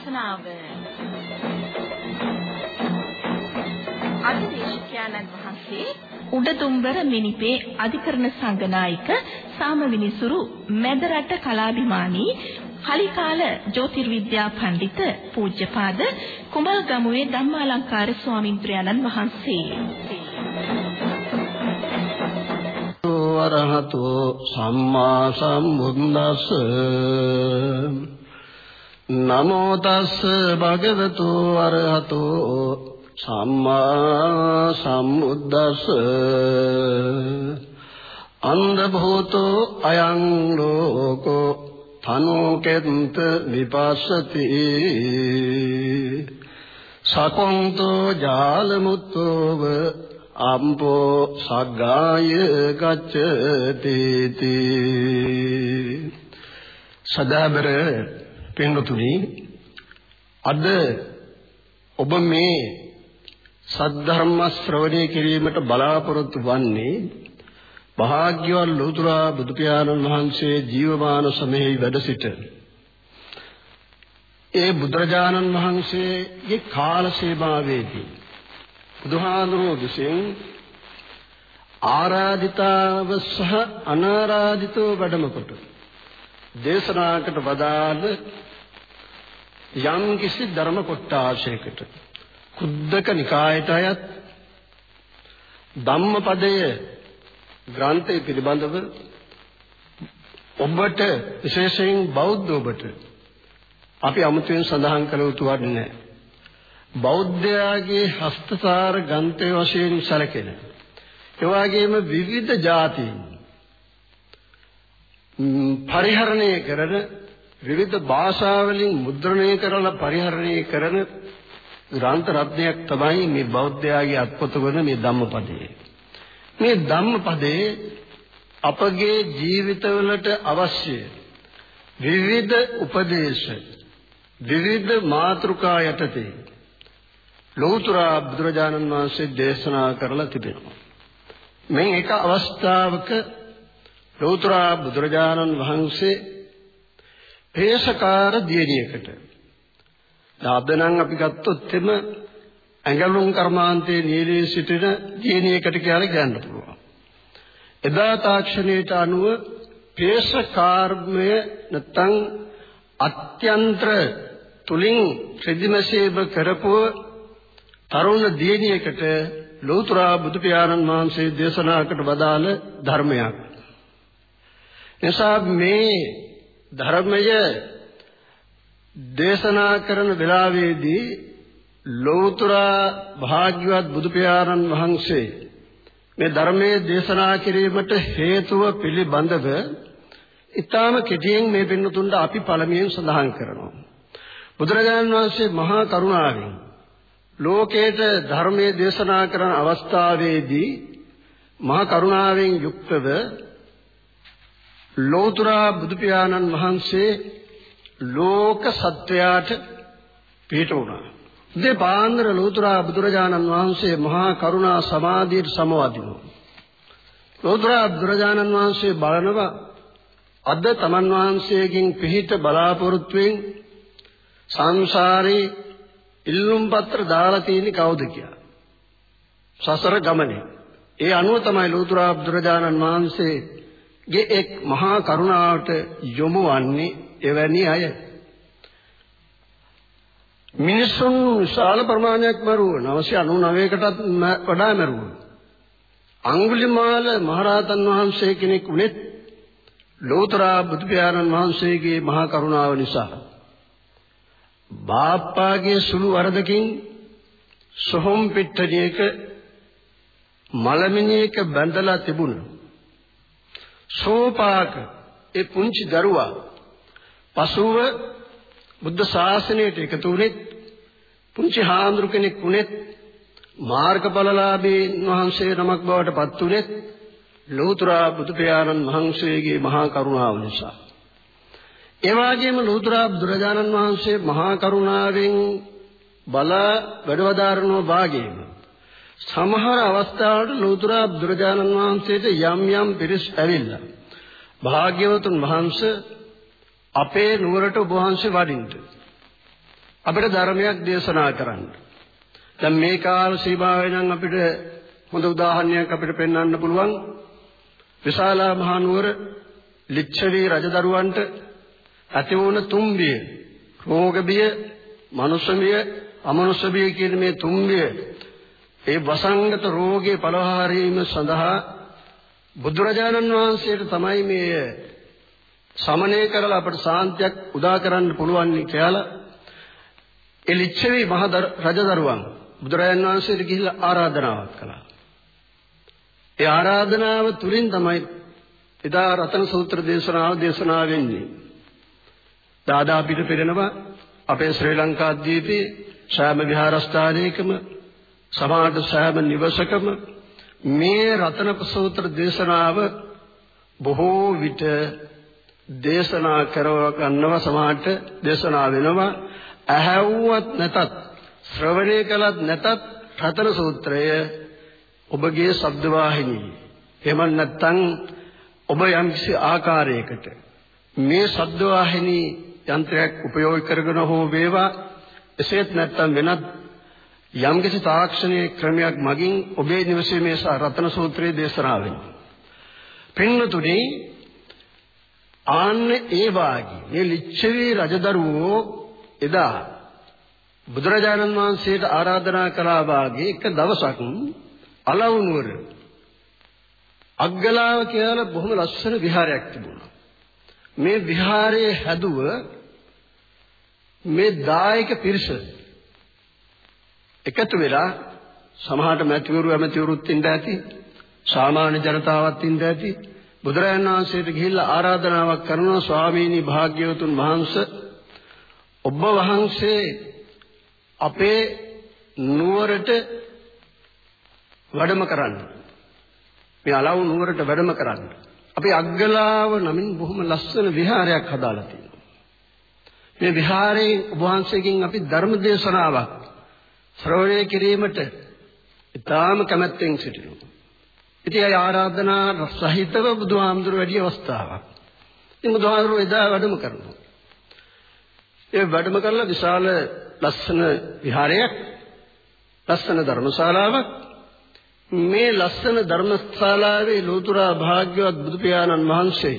ධර්මානුශාසනාව අධිදේශකයන්න් වහන්සේ උඩදුම්බර මිනිපේ අධිකරණ සංඝනායක සාමවිනිසුරු මැදරට කලාභිමානී කලිකාල ජ්‍යොතිර්විද්‍යා පඬිත පූජ්‍යපාද කුඹල්ගමුවේ ධම්මාලංකාර ස්වාමින්ද්‍රයන්න් වහන්සේ. අරහතෝ සම්මා සම්බුද්දස්ස නමෝ තස්ස භගවතු අරහතෝ සම්මා සම්බුද්දස්ස අන්ධ භූතෝ අයං ලෝකෝ තනෝකෙන්ත විපස්සති සකොන්තෝ ජාලමුත්තෝව අම්පෝ සග්ගාය ගච්ඡති තී. සදාබර පින්තුනි අද ඔබ මේ සද්ධර්ම ශ්‍රවණය කිරීමට බලාපොරොත්තු වන්නේ භාග්‍යවත් ලෝතර බුදු පියාණන් වහන්සේ ජීවමාන සමයේ වැඩ සිට. ඒ බුදුරජාණන් වහන්සේගේ කාල සීමාවේදී බුදුහාඳුරෝ විසින් ආරාධිතාව සහ අනාරාධිතව වැඩම කොට දේශනාකට වදාළ යම් කිසි ධර්ම කොටාශයකට කුද්දක නිකායට අයත් ධම්මපදය ග්‍රන්ථය පිළිබඳව ඔබට විශේෂයෙන් බෞද්ධ ඔබට අපි අමුතුවෙන් සඳහන් කළ යුතු වන්නේ නැහැ. බෞද්ධයාගේ හස්තසාර ග්‍රන්ථය වශයෙන් සැලකෙන. ඒ වගේම විවිධ જાතීන් පරිහරණය කරන විවිධ භාෂාවලින් මුද්‍රණය කරලා පරිහරණය කරන ග්‍රන්ථ රත්නයක් තමයි මේ බෞද්ධයාගේ අත්පොත වන මේ ධම්මපදයේ. මේ ධම්මපදයේ අපගේ ජීවිතවලට අවශ්‍ය විවිධ උපදේශ විවිධ මාතෘකා යටතේ ලෞතර බුදුරජාණන් වහන්සේ දේශනා කරලා තිබෙනවා. මේ එක අවස්ථාවක ලෞතර බුදුරජාණන් වහන්සේ පේශකාර දියණියකට අද නම් අපි ගත්තොත් එම ඇඟලුම් කර්මාන්තයේ නියලී සිටින දියණියකට කියලා කියන්න පුළුවන්. එදා තාක්ෂණයට අනුව පේශකාර්මය නැත්නම් අත්‍යන්ත්‍ර තුලින් ත්‍රිදිමසේව කරපුව තරුණ දියණියකට ලෞතර බුදු පියාණන් වහන්සේ දේශනා කොට වදාළ ධර්මයක්. එසා මේ ධර්මය දේශනා කරන වෙලාවේදී ලෞතර භාග්‍යවත් බුදු පියාණන් වහන්සේ මේ ධර්මයේ දේශනා කිරීමට හේතුව පිළිබඳව ඊටාම කෙටියෙන් මේ පින්නතුන්ට අපි පළමුවෙන් සඳහන් කරනවා. බුදුරජාණන් වහන්සේ මහා කරුණාවෙන් ලෝකේට ධර්මයේ දේශනා කරන අවස්ථාවේදී මහා කරුණාවෙන් යුක්තව ලෝතර බුදු පියාණන් වහන්සේ ලෝක සත්වයාට පිට වුණා. දෙපාන්දර ලෝතර බුදුරජාණන් වහන්සේ මහා කරුණා සමාධියට සමවදිනවා. ලෝතර බුදුරජාණන් වහන්සේ බලනවා අද තමන් වහන්සේගෙන් පිහිට බලාපොරොත්තුෙන් සංසාරේ ඉල්ලුම් පත්‍ර දාලා තියෙන්නේ කවුද කියලා. සසර ගමනේ. ඒ අනුව තමයි ලෝතර බුදුරජාණන් වහන්සේගේ එක් මහා කරුණාවට යොමු වන්නේ එවැනි අය. මිනිසුන් විශාල ප්‍රමාණයක් මරුව 999කටත් වඩා මරුව. අඟුලිමාල මහරහතන් වහන්සේ කෙනෙක් උනේත් ලෝතර බුදු පියාණන් වහන්සේගේ මහා කරුණාව නිසා බාප්පාගේ සුළු වරදකින් සොහොම් පිට්ටනියක මලමිණියක බැඳලා තිබුණා. සෝපාක. ඒ පුංචි දරුවා පසුව බුද්ධ ශාසනයට එකතු වුණෙත් පුංචි හාමුදුරු කෙනෙක් වුණෙත් මාර්ගඵලලාභී වහන්සේ නමක් බවට පත් වුණෙත් ලෝතර බුදු පියාණන් වහන්සේගේ මහා කරුණාව නිසා. ඒ වගේම ලෝතර බුදුරජාණන් වහන්සේ මහා කරුණාවෙන් බල වැඩවදාරනවා වාගේම සමහර අවස්ථාවල ලෝතර බුදුරජාණන් වහන්සේට යම් යම් පිරිස් ඇවිල්ලා භාග්‍යවතුන් වහන්සේ අපේ නුවරට ඔබ වහන්සේ වඩින්න අපිට ධර්මයක් දේශනා කරන්න. දැන් මේ කාල සීමාවේ නම් අපිට හොඳ උදාහරණයක් අපිට පෙන්වන්න පුළුවන්. විශාලා මහනුවර ලිච්ඡවි රජදරුවන්ට ඇති වුණ තුම්බිය, රෝග බිය, මනුෂ්‍ය බිය, අමනුෂ්‍ය බිය කියන මේ තුම්බිය ඒ වසංගත රෝගේ පළහාරීම සඳහා බුදුරජාණන් වහන්සේට තමයි මේ සමනය කරලා අපට සාන්තියක් උදා කරන්න පුළුවන් කියලා ඒ ලිච්ඡවි මහ රජදරුවන් බුදුරජාණන් වහන්සේට ගිහිල්ලා ආරාධනාවක් කළා. ඒ ආරාධනාව තුලින් තමයි එදා රතන සූත්‍ර දේශනාව දේශනා වෙන්නේ. දාදා පිට පෙරෙනවා අපේ ශ්‍රී ලංකා ද්වීපේ සෑම විහාරස්ථානයකම සමාජ සෑම නිවසකම මේ රතන සූත්‍ර දේශනාව බොහෝ විට දේශනා කරව ගන්නව සමාජට දේශනා වෙනවා. ඇහැව්වත් නැතත් ශ්‍රවණය කළත් නැතත් රතන සූත්‍රය ඔබගේ ශබ්ද වාහිනිය එහෙම නැත්නම් ඔබ යම්කිසි ආකාරයකට මේ ශබ්ද වාහිනී යන්ත්‍රයක් උපයෝග කරගෙන හෝ වේවා. එසේත් නැත්නම් වෙනත් යම්කිසි තාක්ෂණික ක්‍රමයක් මගින් ඔබේ නිවසේ මේ රතන සූත්‍රයේ දේශනා වෙනවා. පින්නතුනි ආන්න ඒ වාගේ මේ ලිච්ඡවි රජදරුවෝ එදා බුදුරජාණන් වහන්සේට ආරාධනා කළා වාගේ එක දවසක් අලවුනුවර අග්ගලාව කියලා බොහොම ලස්සන විහාරයක් තිබුණා. මේ විහාරයේ හැදුව මේ දායක පිරිස එකතු වෙලා සමහරට මැතිවරු ඇමතිවරුත් ඉඳ ඇති සාමාන්‍ය ජනතාවත් ඉඳ ඇති. බුදුරජාණන් වහන්සේට ගිහිල්ලා ආරාධනාවක් කරනවා ස්වාමීනි භාග්‍යවතුන් වහන්සේ ඔබ වහන්සේ අපේ නුවරට වැඩම කරන්න. මේ අලව් නුවරට වැඩම කරන්න. අපේ අග්ගලාව නමින් බොහොම ලස්සන විහාරයක් හදාලා තියෙනවා. මේ විහාරයේ ඔබ වහන්සේගෙන් අපි ධර්ම දේශනාවක් ශ්‍රවණය කිරීමට ඉතාම කැමැත්තෙන් සිටිනවා. ඉතින් ඒ ආරාධනා සහිතව බුදුහාමුදුර වැඩි අවස්ථාවක්. ඉතින් බුදුහාමුදුර එදා වැඩම කරනවා. ඒ වැඩම කරලා විශාල ලස්සන විහාරයක් ලස්සන ධර්මශාලාවක් මේ ලස්සන ධර්මශාලාවේ ලෝතුරා භාග්‍යවත් බුදු පියාණන් වහන්සේ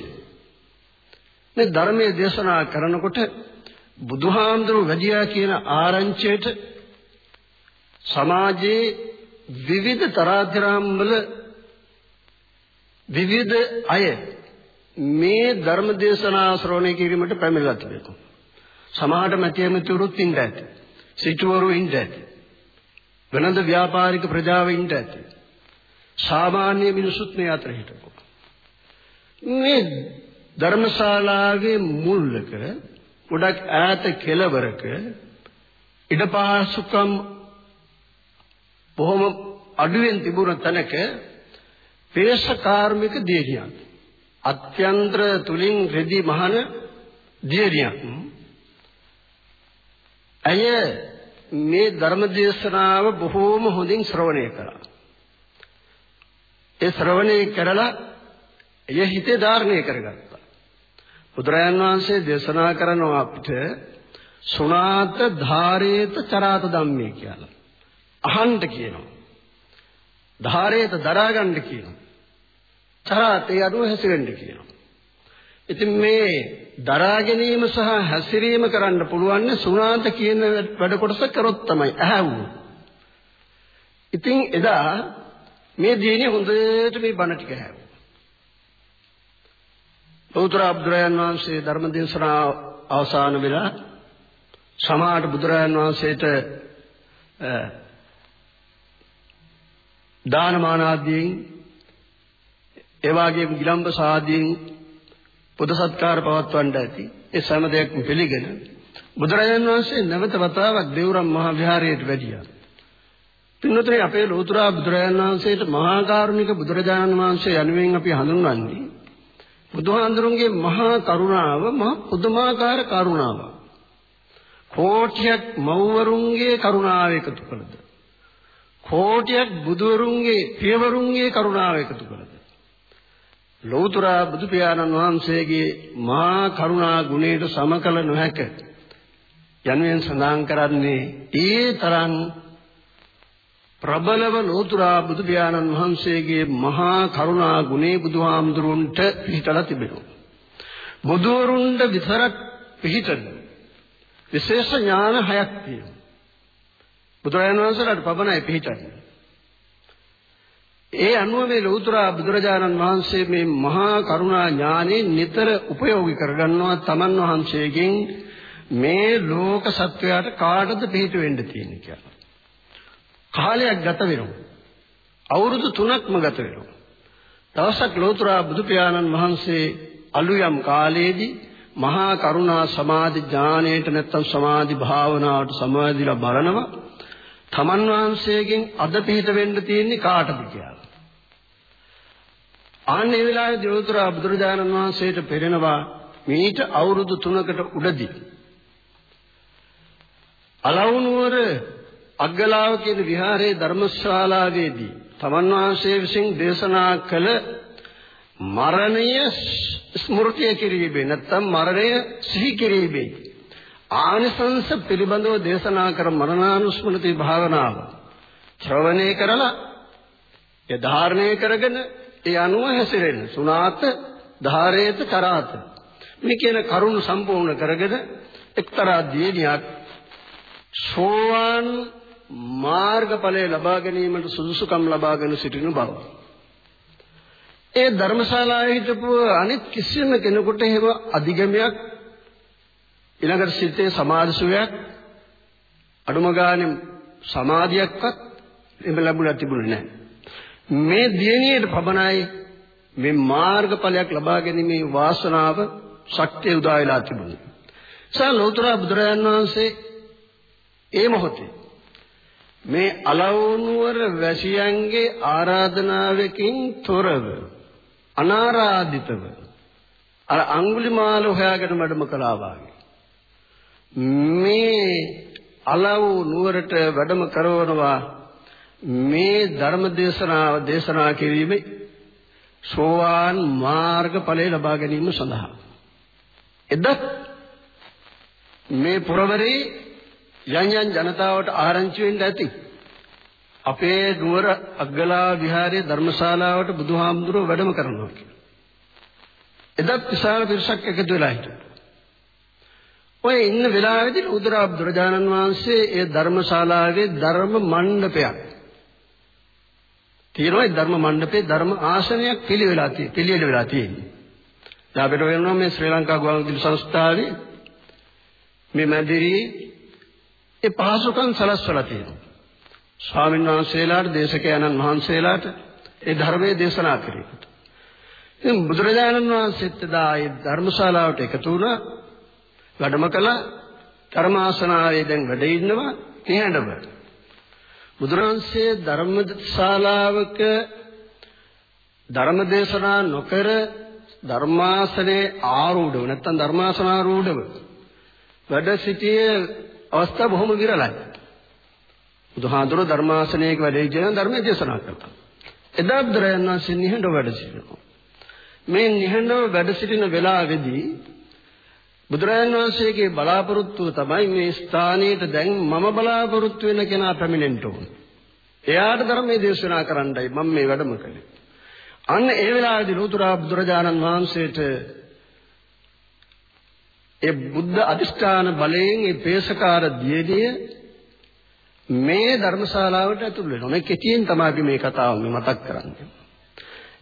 මේ ධර්මයේ දේශනා කරනකොට බුදුහාමුදුරුවෝ වැඩියා කියන ආරංචියට සමාජයේ විවිධ තරාතිරම් වල විවිධ අය මේ ධර්ම දේශනා ශ්‍රවණය කිරීමට පැමිණලා තිබෙනවා. සමහරට මැතිමතුරුත් ඉන්න ඇති. සිටුවරු ඉන්න ඇති. වෙනද ව්‍යාපාරික ප්‍රජාව ඉන්න ඇති. සාමාන්‍ය මිනිසුත් මේ අතර හිටපො. මේ ධර්මශාලාවේ මුල්ලක ගොඩක් ඈත කෙළවරක ඉඩපාසුකම් බොහොම අඩුවෙන් තිබුණ තැනක පේශ කාර්මික දියණියක් අත්‍යන්ත්‍ර තුලින් රෙදි මහන දියණියක් ඇය මේ ධර්ම දේශනාව බොහෝම හොඳින් ශ්‍රවණය කළා. ඒ ශ්‍රවණය කරලා එය හිතේ ධාරණය කරගත්තා. බුදුරයන් වහන්සේ දේශනා කරනවා අපිට සුණාත ධාරේත චරාත ධම්මේ කියලා. අහන්න කියනවා. ධාරේත දරා ගන්න කියනවා. චරාතේ අනුව හැසිරෙන්න කියනවා. ඉතින් මේ දරා ගැනීම සහ හැසිරීම කරන්න පුළුවන් සුණාන්ත කියන වැඩ කොටස කරොත් තමයි ඇහැව්වෝ. ඉතින් එදා මේ දිනේ හොඳට මේ බණ ටික ඇහැව්වා. පෞත්‍ර අබ්දුරයන් වහන්සේ ධර්ම දේශනා අවසන් වෙලා සමාහට බුදුරයන් වහන්සේට දානමාන ආදීන් ඒ වගේම ගිලම්බ සාදීන් පුද සත්කාර පවත්වන්න ඇති ඒ සෑම දෙයක්ම පිළිගෙන බුදුරජාණන් වහන්සේ නැවත වතාවක් දේවරම් මහා විහාරයට වැඩියා. පින්වතුනි අපේ ලෝතුරා බුදුරජාණන් වහන්සේට මහා කරුණික බුදුරජාණන් වහන්සේ යනුවෙන් අපි හඳුන්වන්නේ බුදුහාඳුරුන්ගේ මහා කරුණාව මහා පුදුමාකාර කරුණාවක්. කෝටියක් මව්වරුන්ගේ කරුණාව එකතු කළද කෝටියක් බුදුවරුන්ගේ පියවරුන්ගේ කරුණාව එකතු කළද ලෞතර බුදු පියාණන් වහන්සේගේ මහා කරුණා ගුණයට සමකල නොහැක යනුවෙන් සඳහන් කරන්නේ ඒ තරම් ප්‍රබලව ලෝතුරා බුදු පියාණන් වහන්සේගේ මහා කරුණා ගුණේ බුදුහාමුදුරන්ට පිහිටලා තිබෙනවා. බුදුවරුන්ට විතරක් පිහිටන විශේෂ ඥාන හයක් තියෙනවා. බුදුරජාණන් වහන්සේලාට පබනයි පිහිටන්නේ. ඒ අනුව මේ ලෞතර බුදුරජාණන් වහන්සේ මේ මහා කරුණා ඥානෙ නිතර උපයෝගී කරගන්නවා තමන් වහන්සේගෙන් මේ ලෝක සත්වයාට කාටද පිහිට වෙන්න තියෙන්නේ කියලා. කාලයක් ගත වෙනවා. අවුරුදු 3ක්ම ගත වෙනවා. දවසක් ලෞතර බුදු පියාණන් වහන්සේ අලුයම් කාලයේදී මහා කරුණා සමාධි ඥාණයට නැත්තම් සමාධි භාවනාවට සමාධිලා බලනවා තමන් වහන්සේගෙන් අද පිහිට වෙන්න තියෙන්නේ කාටද කියලා. ආන්නේ වෙලාවේ දේවතුරා බුදුරජාණන් වහන්සේට පෙරෙනවා මීට අවුරුදු 3කට උඩදී. අලවුනුවර අග්ගලාව කියන විහාරයේ ධර්මශාලාවේදී තමන් වහන්සේ විසින් දේශනා කළ මරණය ස්මෘතිය කිරීමේ නැත්තම් මරණය සිහි කිරීමේ ආනිසංස පිළිබඳව දේශනා කර මරණානුස්මෘති භාවනාව ශ්‍රවණය කරලා ඒ ධාරණය කරගෙන ඒ අනුව හැසිරෙන සුණාත ධාරේත කරාත මේ කියන කරුණ සම්පූර්ණ කරගෙන එක්තරා දියණියක් සෝවාන් මාර්ගඵලය ලබා ගැනීමට සුදුසුකම් ලබාගෙන සිටින බව. ඒ ධර්මශාලාවේ හිටපු අනිත් කිසිම කෙනෙකුට එහෙම අධිගමයක් ඊළඟට සිතේ සමාධිසුවයක් අඩුම ගානේ සමාධියක්වත් එම ලැබුණා තිබුණේ නැහැ. මේ දියණියට පබනයි මේ මාර්ගඵලයක් ලබා ගැනීමේ වාසනාව ශක්තිය උදා වෙලා තිබුණේ. සා ලෝතර බුදුරජාන් වහන්සේ ඒ මොහොතේ මේ අලවුනුවර වැසියන්ගේ ආරාධනාවකින් තොරව අනාරාධිතව අර අඟුලිමාල හොයාගෙන මඩම කළා වාගේ මේ අලව් නුවරට වැඩම කරවනවා මේ ධර්ම දේශනාව දේශනා කිරීමේ සෝවාන් මාර්ගඵලය ලබා ගැනීම සඳහා එදත් මේ පුරවරේ යන් යන් ජනතාවට ආරංචි වෙන්න ඇති අපේ නුවර අග්ගලා විහාරයේ ධර්මශාලාවට බුදුහාමුදුරුවෝ වැඩම කරනවා කියලා. එදත් විශාල පිරිසක් එකතු වෙලා හිටියා. ඔය ඉන්න වෙලාවේදී උදර බුදුරජාණන් වහන්සේ ඒ ධර්මශාලාවේ ධර්ම මණ්ඩපයක් තියෙනවා ඒ ධර්ම මණ්ඩපේ ධර්ම ආසනයක් පිළිවෙලා තියෙන්නේ පිළිවෙල වෙලා තියෙන්නේ. දැන් අපිට වෙනවා මේ ශ්‍රී ලංකා ගුවන්විදුලි සංස්ථාවේ මේ මැදිරියේ ඒ පහසුකම් සලස්වලා තියෙනවා. ස්වාමීන් වහන්සේලාට දේශකයන්න් වහන්සේලාට ඒ ධර්මයේ දේශනා කිරීමට. ඉතින් බුදුරජාණන් වහන්සේත් දා ඒ ධර්මශාලාවට එකතු වුණා වැඩම කළා ධර්මාසනාවේ දැන් වැඩ ඉන්නවා නිහඬව බුදුරන්සේ ධර්මශාලාවක ධර්ම දේශනා නොකර ධර්මාසනේ ආරූඪව නැත්නම් ධර්මාසනාරූඪව වැඩ සිටියේ අවස්ථා බොහොම විරලයි. බුදුහාඳුර ධර්මාසනයක වැඩ ඉගෙන ධර්ම දේශනා කළා. එදා බුදුරජාණන් වහන්සේ නිහඬව වැඩ සිටිනවා. මේ නිහඬව වැඩ සිටින වෙලාවේදී බුදුරජාණන් වහන්සේගේ බලාපොරොත්තුව තමයි මේ ස්ථානයට දැන් මම බලාපොරොත්තු වෙන කෙනා පැමිණෙන්න ඕන. එයාට ධර්මයේ දේශනා කරන්නයි මම මේ වැඩම කළේ. අන්න ඒ වෙලාවේදී ලෝතර බුදුරජාණන් වහන්සේට ඒ බුද්ධ අධිෂ්ඨාන බලයෙන් ඒ පේසකාර දියදිය මේ ධර්මශාලාවට ඇතුල් වෙනවා. මේ කෙටියෙන් තමයි මේ කතාව මතක් කරන්නේ.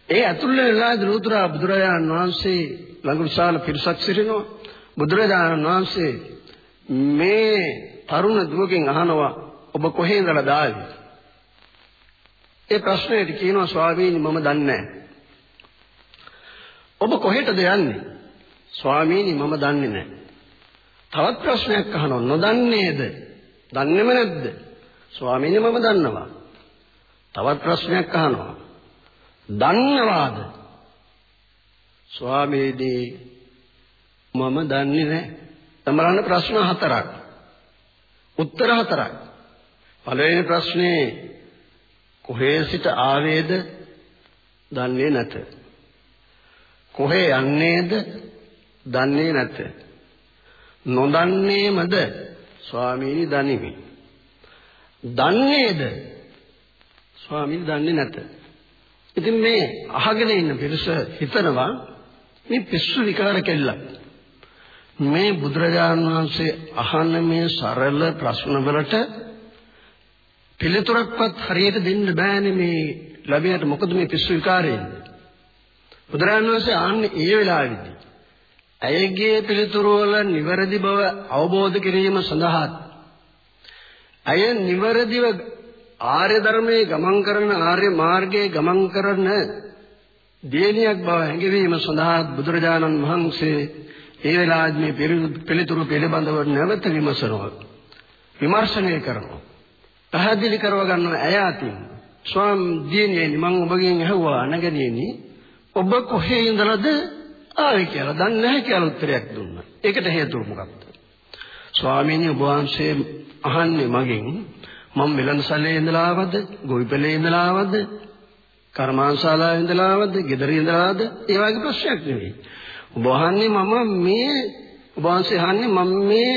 ඒ ඇතුල් වෙන වෙලාවේදී ලෝතර බුදුරජාණන් වහන්සේ ළඟ විශාල පිරිසක් සිටිනවා. බුදුරජාණන් වහන්සේ මේ තරුණ දුවගෙන් අහනවා ඔබ කොහේ ඉඳලා දාවේ? ඒ ප්‍රශ්නයට කියනවා ස්වාමීනි මම දන්නේ ඔබ කොහෙටද යන්නේ? ස්වාමීනි මම දන්නේ නැහැ. තවත් ප්‍රශ්නයක් අහනවා නොදන්නේද? දන්නේම නැද්ද? ස්වාමීනි මම දන්නවා. තවත් ප්‍රශ්නයක් අහනවා. දන්නවාද? ස්වාමීනි මම දන්නේ නැහැ. තමරන්න ප්‍රශ්න හතරක්. උත්තර හතරක්. පළවෙනි ප්‍රශ්නේ කොහේ සිට ආවේද? දන්නේ නැත. කොහේ යන්නේද? දන්නේ නැත. නොදන්නේමද? ස්වාමීනි දනිමි. දන්නේද? ස්වාමීනි දන්නේ නැත. ඉතින් මේ අහගෙන ඉන්න පිරිස හිතනවා මේ පිස්සු විකාර කෙල්ලක්. මේ බුදුරජාණන් වහන්සේ අහන මේ සරල ප්‍රශ්න වලට පිළිතුරක්වත් හරියට දෙන්න බෑනේ මේ ළමයාට. මොකද මේ පිස්සු විකාරය බුදුරජාණන් වහන්සේ ආන්නේ ඒ වෙලාවේදී. ඇයගේ පිළිතුරු වල නිවැරදි බව අවබෝධ කිරීම සඳහා ඇය නිවැරදිව ආර්ය ධර්මයේ ගමන් කරන ආර්ය මාර්ගයේ ගමන් කරන දේනියක් බව හැඟවීම සඳහා බුදුරජාණන් වහන්සේ ඒ වෙලාවේ මේ පිළිතුරු පිළිබඳව නැවත විමසනවා විමර්ශනය කරනවා පැහැදිලි කරව ගන්න ඇය අතින් ස්වාම දිනේනි මම ඔබගෙන් අහුවා නැගණියනි ඔබ කොහේ ඉඳලාද ආවේ කියලා දන්නේ නැහැ කියලා උත්තරයක් දුන්නා. ඒකට හේතුව මොකක්ද? ස්වාමීනි ඔබ වහන්සේ අහන්නේ මගෙන් මම වෙළඳසැලේ ඉඳලා ආවද, ගොවිපළේ ඉඳලා ආවද, කර්මාන්තශාලාවේ ඉඳලා ආවද, ගෙදර ඉඳලා ආවද? ඒ වගේ ප්‍රශ්නයක් නෙවෙයි. ඔබ අහන්නේ මම මේ ඔබ වහන්සේ අහන්නේ මම මේ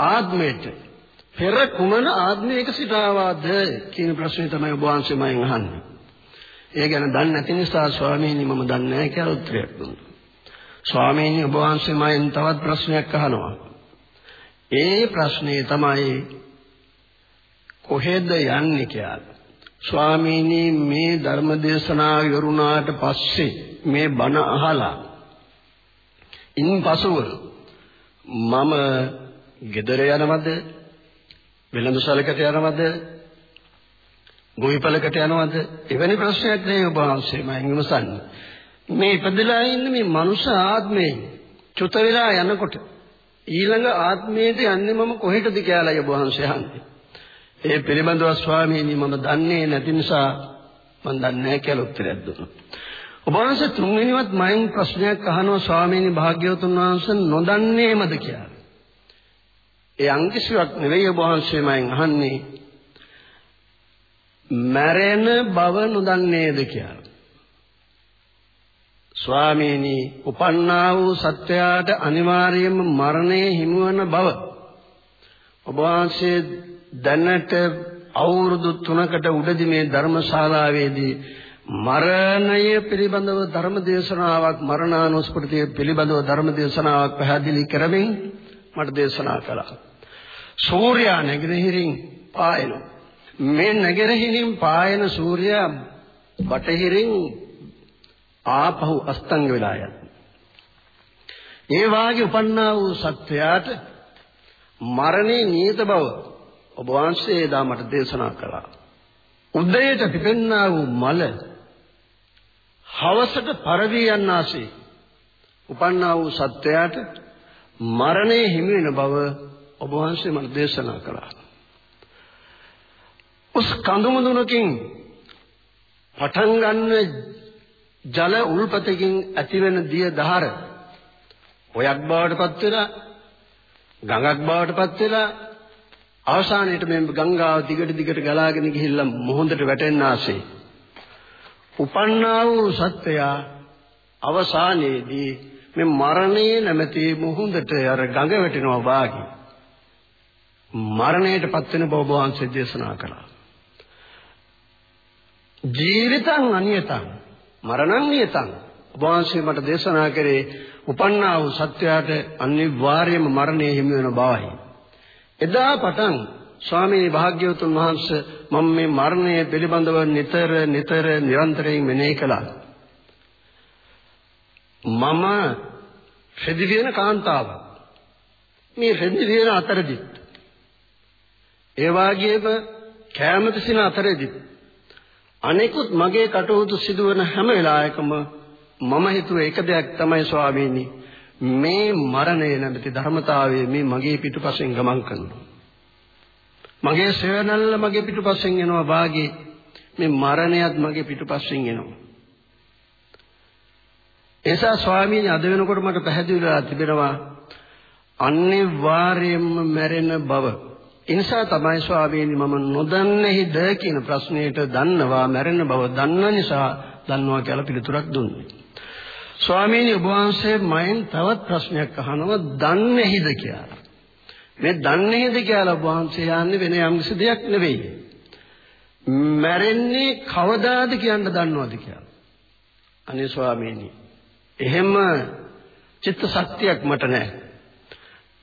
ආත්මයට පෙර කුමන ආත්මයක සිට ආවාද කියන ප්‍රශ්නේ තමයි ඔබ වහන්සේ මගෙන් අහන්නේ. ඒ ගැන දන්නේ නැති නිසා ස්වාමීනි මම දන්නේ නැහැ කියලා උත්තරයක් දුන්නා. ස්වාමීනි ඔබ වහන්සේ මගෙන් තවත් ප්‍රශ්නයක් අහනවා. ඒ ප්‍රශ්නේ තමයි කොහෙද යන්නේ කියලා. ස්වාමීනි මේ ධර්ම දේශනාව ඉවරුණාට පස්සේ මේ බණ අහලා ඉන්පසුව මම ගෙදර යනවද වෙළඳ සැලකට යනවද ගොවිපලකට යනවද එවැනි ප්‍රශ්නයක් නෙවෙයි ඔබ වහන්සේ මම විමසන්නේ මේ ඉපදලා ඉන්න මේ මනුෂ්‍ය ආත්මේ චුත වෙලා යනකොට ඊළඟ ආත්මයට යන්නේ මම කොහෙටද කියලායි ඔබ වහන්සේ අහන්නේ. ඒ පිළිබඳව ස්වාමීනි මම දන්නේ නැති නිසා මම දන්නේ නැහැ කියලා උත්තරයක් දුන්නා. ඔබ වහන්සේ තුන්වෙනිවත් මයින් ප්‍රශ්නයක් අහනවා ස්වාමීනි භාග්‍යවතුන් වහන්සේ නොදන්නේමද කියලා. ඒ අංගිසියක් නෙවෙයි ඔබ වහන්සේ මයින් අහන්නේ. මැරෙන බව නොදන්නේද කියලා. ස්වාමීනි උපන්නා වූ සත්‍යයට අනිවාර්යයෙන්ම මරණය හිමිවන බව ඔබ වහන්සේ දැනට අවුරුදු 3කට උඩදී මේ ධර්මශාලාවේදී මරණය පිළිබඳව ධර්ම දේශනාවක් මරණානුස්මෘතිය පිළිබඳව ධර්ම දේශනාවක් පැහැදිලි කරමින් මට දේශනා කළා. සූර්යා නැගෙනහිරින් පායන මේ නැගෙනහිරින් පායන සූර්යා බටහිරින් ආපහු අස්තංග වෙලා යනවා. ඒ වාගේ උපන්නා වූ සත්‍යයට මරණේ නියත බව ඔබ වහන්සේ එදා මට දේශනා කළා. උදේට පිපෙන්නා වූ මල හවසට පරවී යන්නාසේ උපන්නා වූ සත්‍යයට මරණය හිමි වෙන බව ඔබ වහන්සේ මට දේශනා කළා. උස් කඳුමුදුනකින් පටන් ගන්න ජල උල්පතකින් ඇතිවෙන දිය දහර ඔයක් බවටපත් වෙලා ගඟක් බවටපත් වෙලා අවසානයේට මේ ගංගාව දිගට දිගට ගලාගෙන ගිහිල්ලා මොහොතට වැටෙන්න ආසේ උපන්නා වූ සත්‍යය අවසානයේදී මේ මරණය නැමැති මුහුදට අර ගඟ වැටෙනවා වාගේ මරණයටපත් වෙන බව වහන්සේ දේශනා කළා. ජීවිතං අනියතං මරණං නියතං. ඔබ වහන්සේ මට දේශනා කරේ උපන්නා වූ සත්‍යයට අනිවාර්යයෙන්ම මරණය හිමි වෙන බවයි. එදා පටන් ස්වාමීන් භාග්‍යවතුන් වහන්සේ මම මේ මරණය පිළිබඳව නිතර නිතර නිරන්තරයෙන් මෙනෙහි කළා. මම රෙදි වියන කාන්තාව. මේ රෙදි වියන අතරදිත් ඒ වාගේම කැමතිසින අතරදිත් අනෙකුත් මගේ කටයුතු සිදුවන හැම වෙලාවකම මම හිතුවේ එක දෙයක් තමයි ස්වාමීනි. මේ මරණය නැමැති ධර්මතාවය මේ මගේ පිටුපසෙන් ගමන් කරනවා. මගේ සෙවණල්ල මගේ පිටුපස්සෙන් එනවා වාගේ මේ මරණයත් මගේ පිටුපස්සෙන් එනවා එසා ස්වාමීනි අද වෙනකොට මට පැහැදිලිලා තිබෙනවා අනිවාර්යයෙන්ම මැරෙන බව එනිසා තමයි ස්වාමීනි මම නොදන්නේද කියන ප්‍රශ්නයට දන්නවා මැරෙන බව දන්න නිසා දන්නවා කියලා පිළිතුරක් දුන්නේ. ස්වාමීනි ඔබ වහන්සේ මයෙන් තවත් ප්‍රශ්නයක් අහනවා දන්නේහිද කියලා. මේ දන්නේද කියලා වහන්සේ යන්නේ වෙන යම්කිසි දෙයක් නෙවෙයි. මැරෙන්නේ කවදාද කියන්න දන්නවද කියලා. අනේ ස්වාමීනි. එහෙම චිත්ත ශක්තියක් මට නැහැ.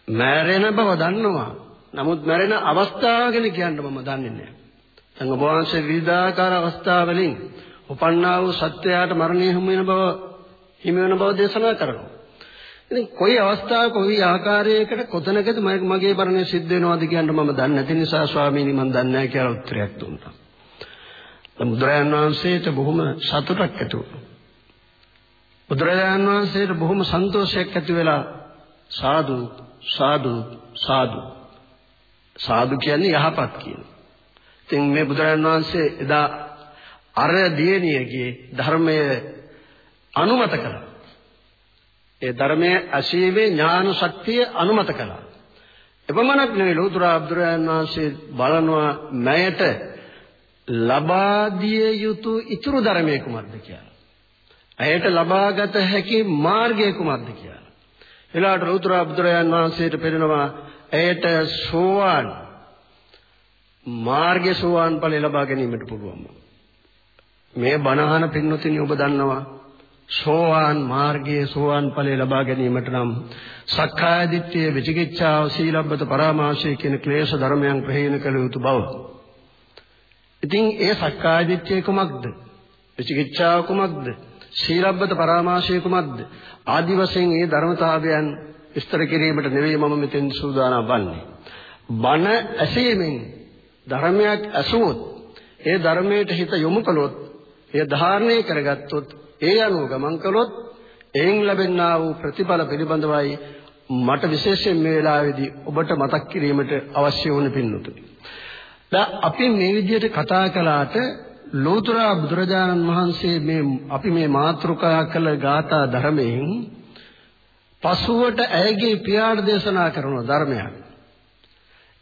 මැරෙන බව දන්නවා. නමුත් මැරෙන අවස්ථාව ගැන කියන්න මම දන්නේ නැහැ. සංඝ වහන්සේ විවිධාකාර අවස්ථාවලින් උපන්නා වූ සත්‍යයට මරණය හිමි වෙන බව හිමි වෙන බව දේශනා කරනවා. ඉතින් කොයි අවස්ථාවක කොයි ආකාරයකට කොතනකද මගේ මරණය සිද්ධ වෙනවද කියන්න මම දන්නේ නැති නිසා ස්වාමීනි මම දන්නේ නැහැ කියලා උත්තරයක් දුන්නා. බුදුරජාණන් වහන්සේට බොහොම සතුටක් ඇති වුණා. බුදුරජාණන් වහන්සේට බොහොම සන්තෝෂයක් ඇති වෙලා සාදු සාදු සාදු සාදු කියන්නේ යහපත් කියන. ඉතින් මේ බුදුරජාණන් වහන්සේ එදා අර දියණියගේ ධර්මය අනුමත කළා. ඒ ධර්මයේ අසීමේ ඥාන ශක්තිය අනුමත කළා. එපමණක් නෙවෙයි ලෝතර අබ්දුරයන් වහන්සේ බලනවා ණයට ලබා දිය යුතු ඉතුරු ධර්මයේ කුමක්ද කියලා. ඇයට ලබාගත හැකි මාර්ගය කුමක්ද කියලා. එලාට ලෝතර අබ්දුරයන් වහන්සේට පෙනෙනවා ඇයට සෝවාන් මාර්ගය සෝවාන් ඵල ලබා ගැනීමට පුළුවන්. මේ බණහන පින්නතුනි ඔබ දන්නවා සෝවාන් මාර්ගයේ සෝවාන් ඵලය ලබා ගැනීමට නම් සක්කාය දිට්ඨිය විචිකිච්ඡාව සීලබ්බත පරාමාශය කියන ක්ලේශ ධර්මයන් ප්‍රහීන කළ යුතු බව. ඉතින් ඒ සක්කාය දිට්ඨිය කුමක්ද? විචිකිච්ඡාව කුමක්ද? සීලබ්බත පරාමාශය කුමක්ද? ආදි වශයෙන් මේ ධර්මතාවයන් විස්තර කිරීමට නෙවෙයි මම මෙතෙන් සූදානම් වන්නේ. බණ ඇසීමෙන් ධර්මයක් ඇසුවොත් ඒ ධර්මයට හිත යොමු කළොත් එය ධාරණය කරගත්තොත් ඒ අනුව ගමන් කළොත් එයින් ලැබෙනා වූ ප්‍රතිඵල පිළිබඳවයි මට විශේෂයෙන් මේ වෙලාවේදී ඔබට මතක් කිරීමට අවශ්‍ය වුණ පින්නතුනි. දැන් අපි මේ විදිහට කතා කළාට ලෝතර බුදුරජාණන් වහන්සේ මේ අපි මේ මාතෘකා කළ ගාථා ධර්මයෙන් පසුවට ඇයගේ පියාට දේශනා කරන ධර්මයක්.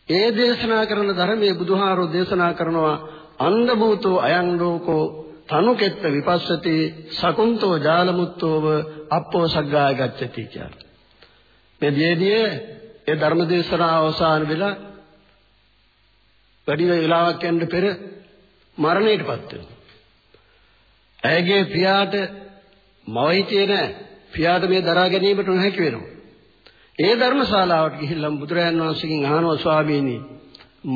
ඒ දේශනා කරන ධර්මයේ බුදුහාරෝ දේශනා කරනවා අන්ධ භූතෝ අයං ලෝකෝ තනුකෙත්ත විපස්සති සකුන්තෝ ජාලමුත්තෝව අප්පෝ සග්ගාය ගච්ඡති කියලා. මේ දියේදී ඒ ධර්ම දේශනාව අවසන් වෙලා වැඩි වේලාවක් යන්න පෙර මරණයටපත් වෙනවා. ඇයගේ පියාට මවයිතිය නැහැ. පියාට මේ දරා ගැනීමට නොහැකි වෙනවා. ඒ ධර්මශාලාවට ගිහිල්ලා බුදුරයන් වහන්සේගෙන් අහනවා ස්වාමීනි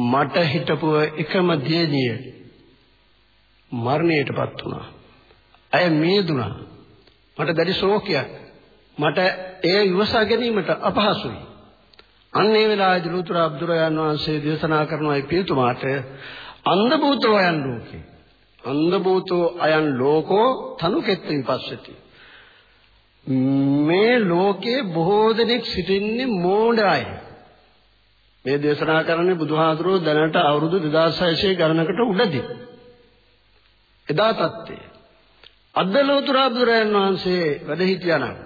මට හිටපුව එකම දියණිය මරණයටපත් වුණා. අය මේදුණා. මට දැඩි ශෝකයක්. මට එය ඉවසා ගැනීමට අපහසුයි. අන්න ඒ වෙලාවේදී ලුතුර අබ්දුරයන් වහන්සේ දේශනා කරනවා ඒ පියතුමාට අන්ධ භූතෝ අයන් ලෝකේ. අන්ධ භූතෝ අයන් ලෝකෝ තනුකෙත් විපස්සති. මේ ලෝකේ බොහෝ දෙනෙක් සිටින්නේ මෝඩ අය. මේ දේශනා කරන්නේ බුදුහාඳුරෝ දැනට අවුරුදු 2600 ගණනකට උඩදී. එදා தත්ත්වය. අද ලෝතර බුදුරයන් වහන්සේ වැඩ හිටියානම්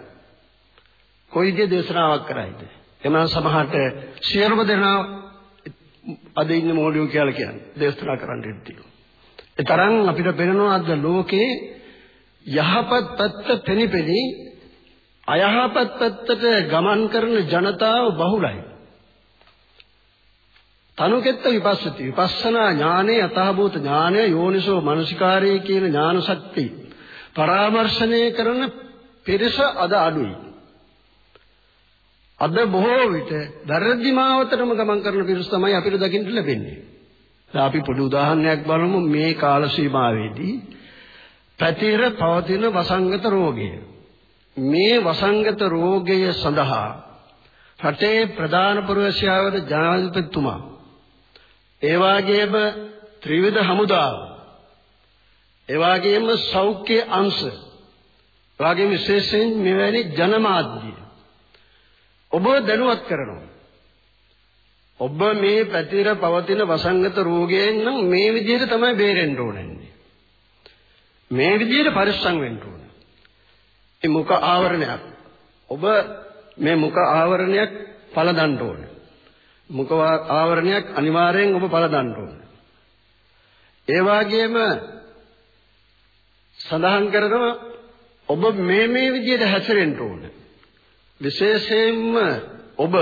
කොයි විදිහේ දේශනාවක් කරයිද? එමනම් සමහරට සියලුම දෙනා අද ඉන්න මොඩියෝ කියලා කියන්නේ දේශනා කරන්න ඉද්දී. ඒ තරම් අපිට පේනවා අද ලෝකේ යහපත් පැත්ත පෙනිපෙනි අයහපත් පැත්තට ගමන් කරන ජනතාව බහුලයි. තනුකෙත්ත විපස්සති. විපස්සනා ඥානේ අතහබූත ඥානය යෝනිසෝ මනසිකාරයේ කියන ඥාන ශක්තිය පරාමර්ශණය කරන පිරිස අද අඩුයි. අද බොහෝ විට වැරදි මාවතටම ගමන් කරන පිරිස තමයි අපිට දකින්න ලැබෙන්නේ. දැන් අපි පොඩි උදාහරණයක් බලමු මේ කාල සීමාවේදී පැතිර පවතින වසංගත රෝගය. මේ වසංගත රෝගය සඳහා රටේ ප්‍රධාන පුරවැසියාවද ජනාධිපතිතුමා ඒ වගේම ත්‍රිවිධ හමුදාව. ඒ වගේම සෞඛ්‍ය අංශ. වගේම විශේෂයෙන් මෙවැනි ජනමාධ්‍ය. ඔබ දැනුවත් කරනවා. ඔබ මේ පැතිර පවතින වසංගත රෝගයෙන් නම් මේ විදිහට තමයි බේරෙන්න ඕනේ. මේ විදිහට පරිස්සම් වෙන්න ඕනේ. මේ මුඛ ආවරණයක්. ඔබ මේ මුඛ ආවරණයක් පළදන්න ඕනේ. මුඛ ආවරණයක් අනිවාර්යෙන් ඔබ පළදන්න ඕනේ. ඒ වගේම සඳහන් කරනවා ඔබ මේ මේ විදිහට හැසිරෙන්න ඕනේ. විශේෂයෙන්ම ඔබ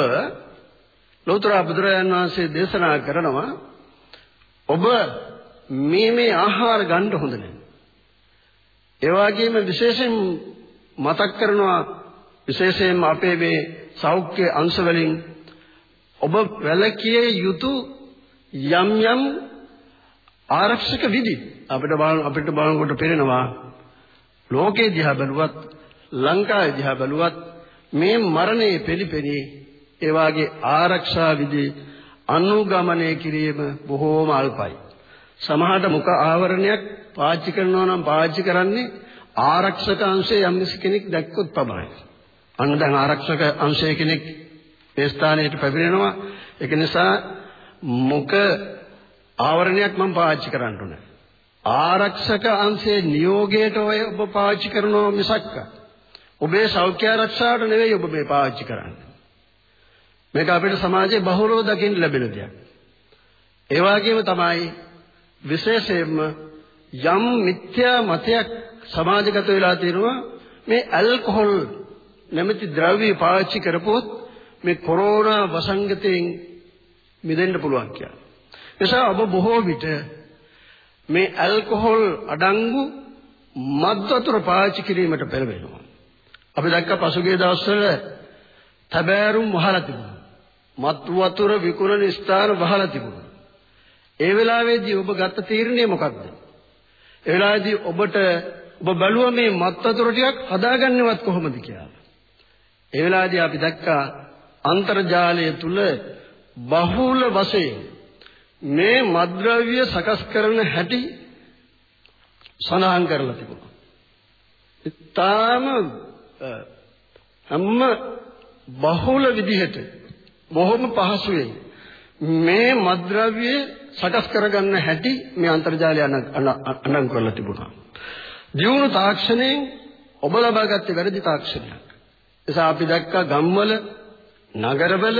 ලෝතර බුදුරජාණන් වහන්සේ දේශනා කරනවා ඔබ මේ මේ ආහාර ගන්න හොඳ නැහැ. ඒ වගේම විශේෂයෙන් මතක් කරනවා විශේෂයෙන්ම අපේ මේ සෞඛ්‍ය අංශ වලින් ඔබ වැළකිය යුතු යම් යම් ආරක්ෂක විධි අපිට බලන අපිට බලනකොට පේනවා ලෝකේ දිහා බැලුවත් ලංකාවේ දිහා බැලුවත් මේ මරණයේ පිළිපෙළි ඒ වාගේ ආරක්ෂා විධි අනුගමනය කිරීම බොහෝම අල්පයි. සමහරට මුඛ ආවරණයක් පාවිච්චි කරනවා නම් පාවිච්චි කරන්නේ ආරක්ෂක අංශයේ යම් කෙනෙක් දැක්කොත් පමණයි. අන්න දැන් ආරක්ෂක අංශයේ කෙනෙක් ඒ ස්ථානයට පැමිණෙනවා. ඒක නිසා මුඛ ආවරණයක් මම පාවිච්චි කරන්න ඕනේ. ආරක්ෂක අංශයේ නියෝගයට ඔය ඔබ පාවිච්චි කරනවා මිසක් ඔබේ සෞඛ්‍ය ආරක්ෂාවට නෙවෙයි ඔබ මේ පාවිච්චි කරන්නේ. මේක අපිට සමාජයේ බහුලව දකින්න ලැබෙන දෙයක්. ඒ වගේම තමයි විශේෂයෙන්ම යම් මිත්‍යා මතයක් සමාජගත වෙලා තියෙනවා මේ ඇල්කොහොල් නැමැති ද්‍රව්‍ය පාවිච්චි කරපොත් මේ කොරෝනා වසංගතයෙන් මිදෙන්න පුළුවන් කියලා. නිසා ඔබ බොහෝ විට මේ ඇල්කොහොල් අඩංගු මත් වතුර පාවිච්චි කිරීමට පෙළඹෙනවා. අපි දැක්ක පසුගිය දවස්වල තබෑරුම් වහලා තිබුණා. මත් වතුර විකුණන ස්ථාන වහලා තිබුණා. ඒ වෙලාවේදී ඔබ ගත්ත තීරණය මොකක්ද? ඒ වෙලාවේදී ඔබට ඔබ බැලුවා මේ මත් වතුර ටිකක් හදාගන්නවත් කොහොමද කියලා. ඒ වෙලාවේදී අපි දැක්කා අන්තර්ජාලය තුල බහුල වශයෙන් මේ මද්ද්‍රව්‍ය සකස් කරන හැටි සඳහන් කරලා තිබුණා. ඊටාම හැම බහුල විදිහට බොහොම පහසුවෙන් මේ මද්ද්‍රව්‍ය සකස් කරගන්න හැටි මේ අන්තර්ජාලය අනං කරලා තිබුණා. දියුණු තාක්ෂණයෙන් ඔබ ලබාගත්තේ වැරදි තාක්ෂණයක්. එසා අපි දැක්කා ගම්වල නගරවල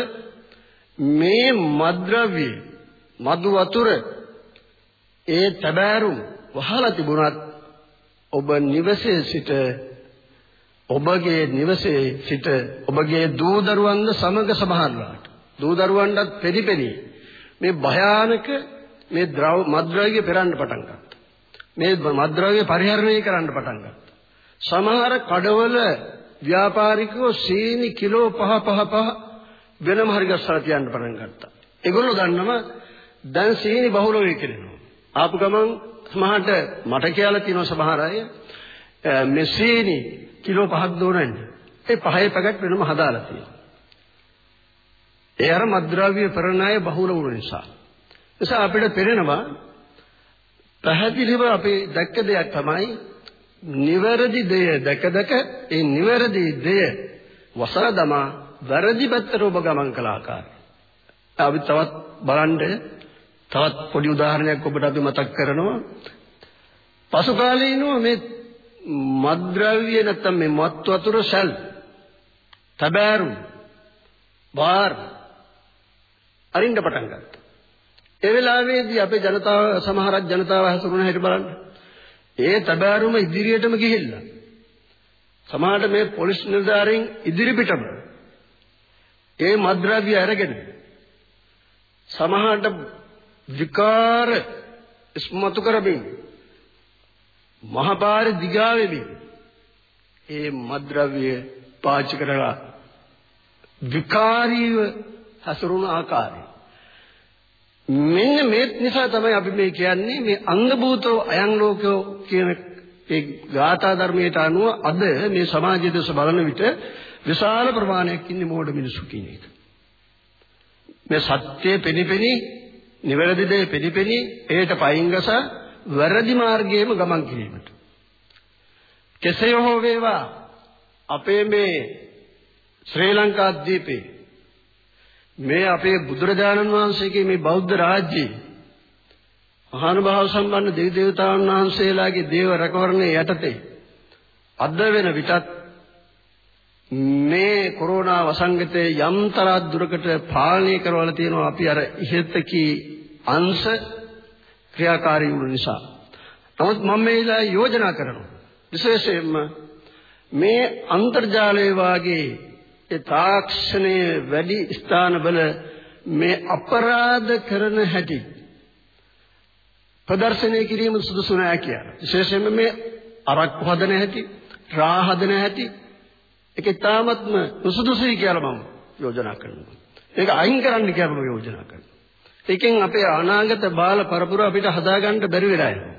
මේ මද්ද්‍රව්‍ය මදු වතුර ඒ තබෑරුම් වහලා තිබුණත් ඔබ නිවසේ සිට ඔබගේ නිවසේ සිට ඔබගේ දූ දරුවන්ද සමග සමහරලාට දූ දරුවන්ටත් පෙරිපෙරි මේ භයානක මේ ද්‍රව මද්ද්‍රව්‍ය පෙරන්න පටන් ගත්තා. මේ මද්ද්‍රව්‍ය පරිහරණය කරන්න පටන් ගත්තා. සමහර කඩවල ව්‍යාපාරිකයෝ සීනි කිලෝ පහ පහ පහ වෙනම හරි ගස්සලා තියන්න පටන් ගත්තා. ඒගොල්ලෝ දන්නවා දැන් සීනි බහුල වෙයි කියනවා. ආපු ගමන් සමහරට මට කියලා තියෙනවා සමහර අය මේ සීනි කිලෝ පහක් දෝනන්නේ. ඒ පහේ පැකට් වෙනම හදාලා තියෙනවා. ඒ අර මද්ද්‍රව්‍ය පරණය බහුල වුණ නිසා. නිසා අපිට පේනවා පැහැදිලිව අපි දැක්ක දෙයක් තමයි නිවැරදි දෙය දැක දැක ඒ නිවැරදි දෙය වසර දමා වැරදි පැත්තට ඔබ ගමන් කළ ආකාරය. අපි තවත් බලන්න තවත් පොඩි උදාහරණයක් ඔබට අපි මතක් කරනවා. පසු කාලේ ඉන්නවා මේ මද්ද්‍රව්‍ය නැත්තම් මේ මත් වතුර සල් තබෑරු බාර් අරින්න පටන් ගත්තා. ඒ වෙලාවේදී අපේ ජනතාව සමහරක් ජනතාව හසුරුවන හැටි බලන්න. ඒ තබෑරුම ඉදිරියටම ගිහිල්ලා. සමහරට මේ පොලිස් නිලධාරීන් ඉදිරිපිටම ඒ මද්ද්‍රව්‍ය අරගෙන සමහරට විකාර ඉස්මතු කරමින් මහපාරේ දිගාවෙමින් ඒ මද්ද්‍රව්‍ය පාවිච්චි කරලා විකාරීව හසුරුවන ආකාරය. මෙන්න මේ නිසා තමයි අපි මේ කියන්නේ මේ අංගභූතෝ අයං ලෝකෝ කියන ඒ ගාථා ධර්මයට අනුව අද මේ සමාජය දෙස බලන විට විශාල ප්‍රමාණයක් ඉන්නේ මෝඩ මිනිසු කියන එක. මේ සත්‍යය පෙනිපෙනි නිවැරදි දේ පෙනිපෙනි ඒට පයින්ගස වැරදි මාර්ගයේම ගමන් කිරීමට. කෙසේ හෝ වේවා අපේ මේ ශ්‍රී ලංකා ද්වීපේ මේ අපේ බුදුරජාණන් වහන්සේගේ මේ බෞද්ධ රාජ්‍යයේ මහානුභාව සම්පන්න දෙවි දේවතාවුන් වහන්සේලාගේ දේව රැකවරණය යටතේ අද වෙන විටත් මේ කොරෝනා වසංගතයේ යම් තරක් දුරකට පාලනය කරවලා තියෙනවා අපි අර ඉහෙත්කී අංශ ක්‍රියාකාරී වුණ නිසා. නමුත් මම මේලා යෝජනා කරනවා විශේෂයෙන්ම මේ අන්තර්ජාලය වාගේ ඒ තාක්ෂණයේ වැඩි ස්ථානවල මේ අපරාධ කරන හැටි ප්‍රදර්ශනය කිරීම සුදුසු නෑ කියලා. විශේෂයෙන්ම මේ අරක්කු හදන හැටි, රා හදන හැටි ඒක තාමත්ම සුදුසුයි කියලා මම යෝජනා කරනවා. ඒක අයින් කරන්න කියලා මම යෝජනා කරනවා. ඒකෙන් අපේ අනාගත බාල පරපුර අපිට හදාගන්න බැරි වෙලා යනවා.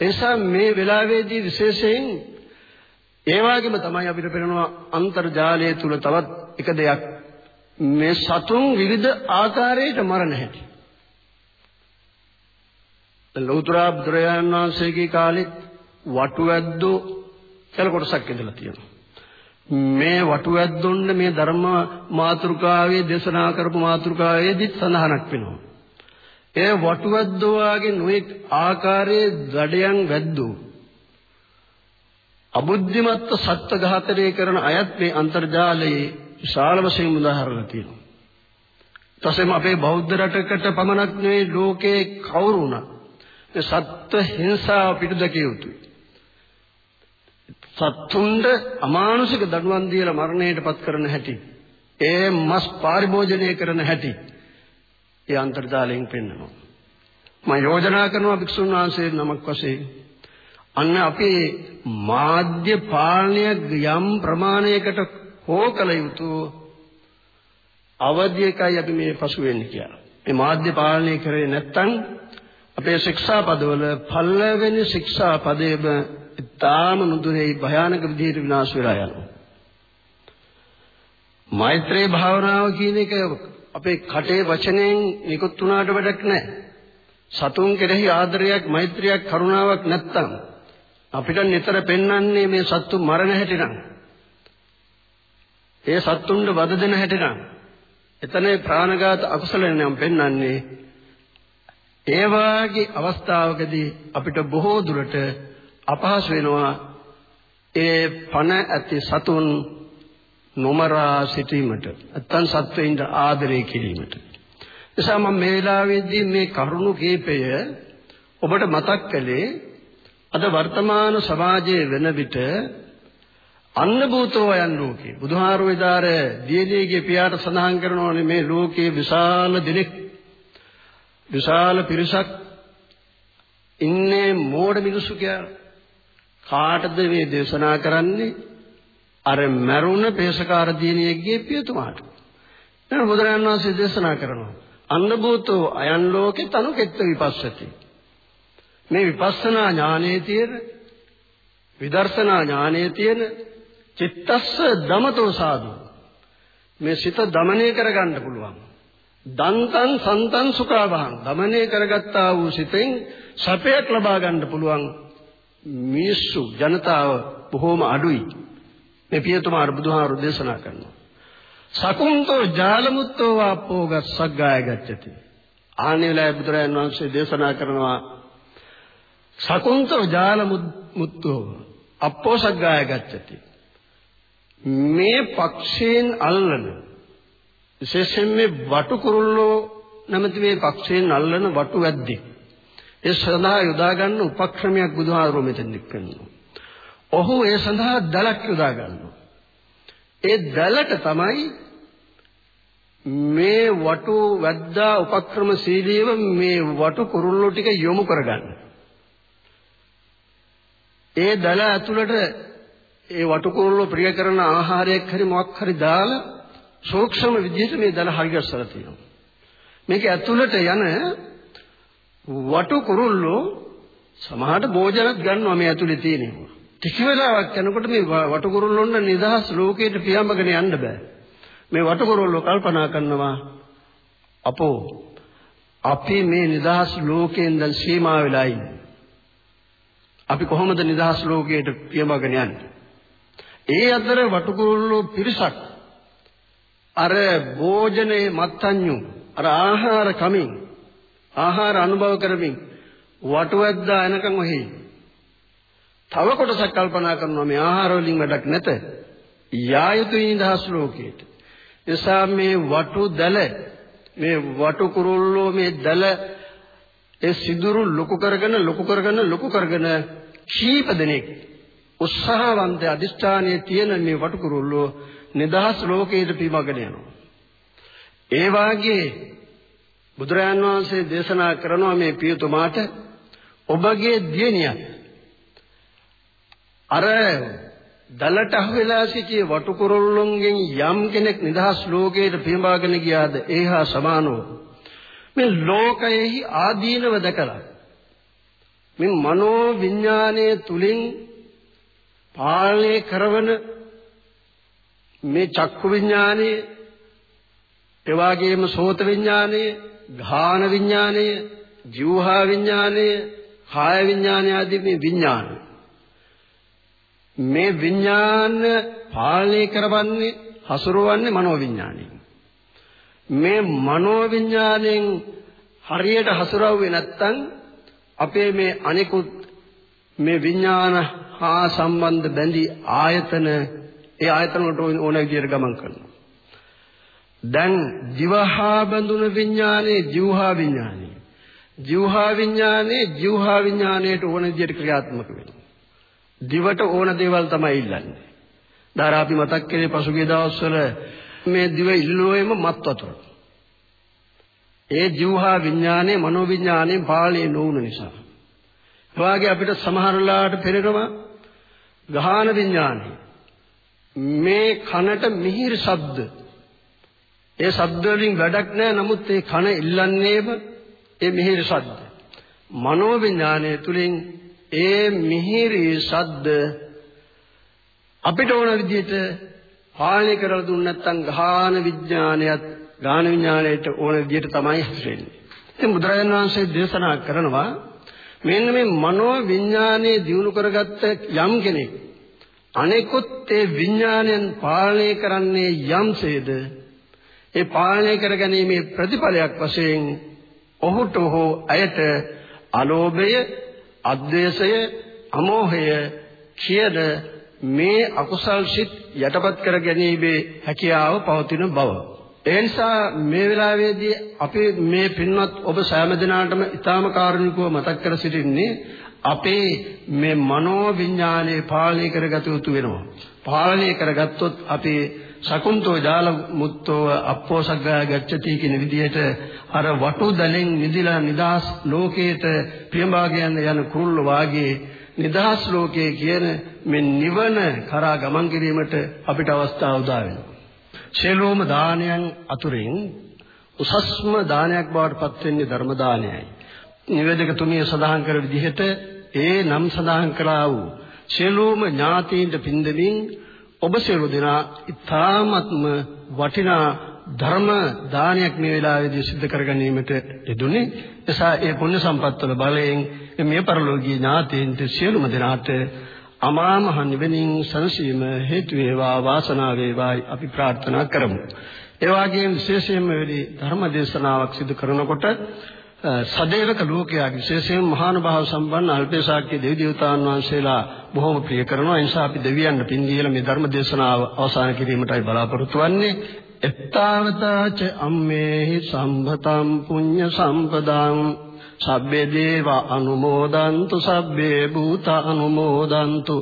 එනිසා මේ වෙලාවේදී විශේෂයෙන් ඒ වගේම තමයි අපිට පේනවා අන්තර්ජාලය තුල තවත් එක දෙයක් මේ සතුන් විවිධ ආකාරයට මරණ හැටි. ලෞතර බුදුරජාණන් වහන්සේගේ කාලෙත් වටුවැද්දෝ කියලා කොටසක් ඉඳලා තියෙනවා. මේ වටුවැද්දොන්න මේ ධර්ම මාතෘකාවේ දේශනා කරපු මාතෘකාවේදීත් සඳහනක් වෙනවා. ඒ වටුවැද්දෝ වාගේ නොඑක් ආකාරයේ දඩයන් වැද්දෝ අබුද්ධිමත් සත්ත්ව ඝාතනය කරන අයත් මේ අන්තර්ජාලයේ විශාල වශයෙන් උදාහරණ තියෙනවා. තසෙම අපේ බෞද්ධ රටකට පමණක් නෙවෙයි ලෝකේ කවුරු වුණත් මේ සත්ත්ව හිංසාව පිටදකිය යුතුයි. සත්තුන්ට අමානුෂික දඬුවම් දීලා මරණයට පත් කරන හැටි ඒ මස් පරිභෝජනය කරන හැටි ඒ අන්තර්ජාලයෙන් පෙන්වනවා. මම යෝජනා කරනවා භික්ෂුන් වහන්සේ නමක් වශයෙන් අන්න අපේ මාධ්‍ය පාලනය යම් ප්‍රමාණයකට හෝ කළ යුතු අවධියකයි අපි මේ පසු වෙන්නේ කියලා. මේ මාධ්‍ය පාලනය කරේ නැත්නම් අපේ ශික්ෂා පදවල පළවෙනි ශික්ෂා පදයේම ඊටාම නුදුරේ භයානක විදිහට විනාශ වෙලා යනවා. මෛත්‍රී භාවනාව කියන එක අපේ කටේ වචනෙන් නිකුත් වුණාට වැඩක් නැහැ. සතුන් කෙරෙහි ආදරයක්, මෛත්‍රියක්, කරුණාවක් නැත්තම් අපිට නිතර පෙන්වන්නේ මේ සත්තු මරණ හැටිනම්. ඒ සත්තුන්ට වද දෙන හැටිනම්. එතන ප්‍රාණඝාත අකුසල නම් පෙන්වන්නේ ඒ වාගේ අවස්ථාවකදී අපිට බොහෝ දුරට අපහසු වෙනවා. ඒ පණ ඇති සතුන් නොමරා සිටීමට නැත්නම් සත්වයින්ට ආදරය කිරීමට. එසා මම මේ වෙලාවේදී මේ කරුණු කීපය ඔබට මතක් කළේ අද වර්තමාන සමාජයේ වෙන විට අන්න භූතෝ යන් ලෝකේ. බුදුහාරු විදාර දියණියගේ පියාට සඳහන් කරනවානේ මේ ලෝකයේ විශාල දිනෙක. විශාල පිරිසක් ඉන්නේ මෝඩ මිනිස්සු කියලා. කාටද මේ දේශනා කරන්නේ? අර මරුණ පේශකාර දිනියෙක්ගේ පියතුමාට. දැන් බුදුරජාණන් වහන්සේ දේශනා කරනවා. අන්න භූතෝ අයන් ලෝකේ තනුකෙත්ත විපස්සති. මේ විපස්සනා ඥානයේ තියෙන විදර්ශනා ඥානයේ තියෙන චිත්තස්ස දමතෝ සාදු. මේ සිත দমনය කරගන්න පුළුවන්. දන්තං සන්තං සුඛාභං দমনය කරගත්තා වූ සිතෙන් සැපයක් ලබා ගන්න පුළුවන් මිනිස්සු ජනතාව බොහෝම අඩුයි. මේ පියතුමා බුදුහාරු දේශනා කරනවා. සකුන්තෝ ජාලමුත්තෝ වාපෝග සග්ගාය ගච්ඡති. ආනෙලයි බුදුරයන් වහන්සේ දේශනා කරනවා සකුන්තෝ ජාලමුත්තෝ අප්පෝ සග්ගාය ගච්ඡති. මේ පක්ෂයෙන් අල්ලන විශේෂයෙන් මේ වටු කුරුල්ලෝ නැමැති මේ පක්ෂයෙන් අල්ලන වටු වැද්දේ ඒ සඳහා යොදා ගන්න උපක්‍රමයක් බුදුහාරෝ මෙතෙන් දෙක්කනවා. ඔහු ඒ සඳහා දලක් යොදා ගන්නවා. ඒ දලට තමයි මේ වටු වැද්දා උපක්‍රමශීලීව මේ වටු කුරුල්ලෝ ටික යොමු කරගන්න. ඒ දල ඇතුළට ඒ වටු කුරුල්ලෝ ප්‍රිය කරන ආහාරයක් හරි මොකක් හරි දාලා සූක්ෂම විදිහට මේ දල හරිගස්සලා තියෙනවා. මේක ඇතුළට යන වටු කුරුල්ලෝ සමහරට භෝජනත් ගන්නවා මේ ඇතුලේ තියෙනවා. ටික වෙලාවක් යනකොට මේ වටු කුරුල්ලොන්න නිදහස් ලෝකයට පියාඹගෙන යන්න බෑ. මේ වටු කුරුල්ලෝ කල්පනා කරනවා අපෝ අපි මේ නිදහස් ලෝකයෙන් දැන් සීමා වෙලා ඉන්නේ. අපි කොහොමද නිදහස් ලෝකයට පියාඹගෙන යන්නේ? ඒ අතර වටු කුරුල්ලෝ පිරිසක් අර භෝජනේ මත්ඤ්ඤු අර ආහාර කමින් ආහාර අනුභව කරමින් වටුවැද්දා එනකන් ඔහි තව කොටසක් කල්පනා කරනවා මේ ආහාර වලින් වැඩක් නැත. යා යුතු නිදහස් ලෝකයට? එසා මේ වටු දැල මේ වටු කුරුල්ලෝ මේ දැල ඒ සිදුරු ලොකු කරගෙන ලොකු කරගෙන ලොකු කරගෙන කීප දෙනෙක් උත්සාහවන්ත අදිෂ්ඨානයේ තියෙන මේ වටු කුරුල්ලෝ නිදහස් ලෝකයට පිමගෙන යනවා. ඒ වාගේ බුදුරජාන් වහන්සේ දේශනා කරනවා මේ පියතුමාට ඔබගේ දියණියක් අර දලට අහුවෙලා සිටි වටුකුරුල්ලුන්ගෙන් යම් කෙනෙක් නිදහස් ලෝකයට පියඹාගෙන ගියාද ඒහා සමානව මේ ලෝකයෙහි ආදීනව දැකලා මේ මනෝ විඥානයේ තුලින් පාලනය කරවන මේ චක්කු විඥානයේ එවාගේම සෝත විඥානයේ ඝාන විඥානයේ ජීවහා විඥානයේ කාය විඥානය ආදී මේ විඥාන මේ විඥාන පාලනය කරවන්නේ හසුරවන්නේ මනෝ විඥානයෙන් මේ මනෝ විඥාණයෙන් හරියට හසුරවුවේ නැත්නම් අපේ මේ අනිකුත් මේ විඥාන හා සම්බන්ධ බැඳි ආයතන ඒ ආයතන වලට ඕන විදියට ගමන් කරනවා. දැන් ජීවහා බඳුන විඥානේ ජීවහා විඥානේ. ජීවහා විඥානේ ජීවහා විඥානයට ඕන විදියට ක්‍රියාත්මක වෙනවා. දිවට ඕන දේවල් තමයි ඉල්ලන්නේ. දාර අපි මතක් කරේ පසුගිය දවස්වල මේ දිව ඉල්ලුවෙම මත් වතුර. ඒ ජීවහා විඥානේ මනෝ විඥානේ පාලනය නොවුන නිසා. එවාගේ අපිට සමහරලාට පෙරෙනවා ගාහන විඥානේ. මේ කනට මිහිරි ශබ්ද. ඒ ශබ්ද වලින් වැඩක් නැහැ නමුත් ඒ කන ඉල්ලන්නේම ඒ මිහිරි ශබ්ද. මනෝ විඥානයේ තුලින් ඒ මිහිරි ශබ්ද අපිට ඕන විදිහට පාලනය කරලා දුන්නේ නැත්නම් ගාහන විඥානයත් ගාහන විඥාණයට ඕන විදිහට තමයි හසුරෙන්නේ. ඉතින් බුදුරජාණන් වහන්සේ දේශනා කරනවා මෙන්න මේ මනෝ විඥානයේ දියුණු කරගත්ත යම් කෙනෙක් අනෙකුත් ඒ විඥානයන් පාලනය කරන්නේ යම්සේද ඒ පාලනය කරගැනීමේ ප්‍රතිඵලයක් වශයෙන් ඔහුට හෝ ඇයට අලෝභය, අද්වේෂය, අමෝහය කියන මේ අකුසල් සිත් යටපත් කර ගැනීමේ හැකියාව පවතින බව. ඒ නිසා මේ වෙලාවේදී අපි මේ පින්වත් ඔබ සෑම දිනාටම ඊටාම කාරුණිකව මතක් කර සිටින්නේ අපේ මේ මනෝ විඥානයේ පාලනය කරගත යුතු වෙනවා. පාලනය කරගත්තොත් අපි සකුන්තෝ ජාල මුත්තෝ අප්පෝසග්ගා ගච්ඡති කියන විදිහට අර වටු දලෙන් නිදිලා නිදාස් ලෝකයට ප්‍රියභාගයන් යන කුරුල්ල වාගේ නිදහස් ලෝකයේ කියන මේ නිවන කරා ගමන් කිරීමට අපිට අවස්ථාව උදා වෙනවා. සියලුම දානයන් අතුරින් උසස්ම දානයක් බවට පත් වෙන්නේ ධර්ම දානයයි. නිවේදකතුමිය සඳහන් කර විදිහට ඒ නම් සඳහන් කළා වූ සියලුම ඥාතීන්ට පින්දමින් ඔබ සියලු දෙනා ඊ타ත්ම වටිනා ධර්ම දානයක් මේ වෙලාවේදී සිද්ධ කර ගැනීමට යෙදුනේ එසා ඒ පුණ්‍ය සම්පත්වල බලයෙන් මේ පරලෝකීය ඥාතීන්ට සියලුම දෙනාට අමා මහ නිවෙනින් සංසීම හේතු වේවා වාසනාව වේවායි අපි ප්‍රාර්ථනා කරමු. ඒ වගේම විශේෂයෙන්ම වෙලී ධර්ම දේශනාවක් සිදු කරනකොට සදේවක ලෝකයාගේ විශේෂයෙන් මහානුභාව සම්පන්න අල්පේසාක්‍ය දෙවි දේවතාවුන් වහන්සේලා බොහොම ප්‍රිය කරනවා. ඒ නිසා අපි දෙවියන්ට පින් දීලා මේ ධර්ම දේශනාව අවසන් කිරීමටයි බලාපොරොත්තු වෙන්නේ. එත්තාවතාච අම්මේහි සම්භතම් පුඤ්ඤ සම්පදං සබ්බේ දේව අනුමෝදන්තු සබ්බේ භූත අනුමෝදන්තු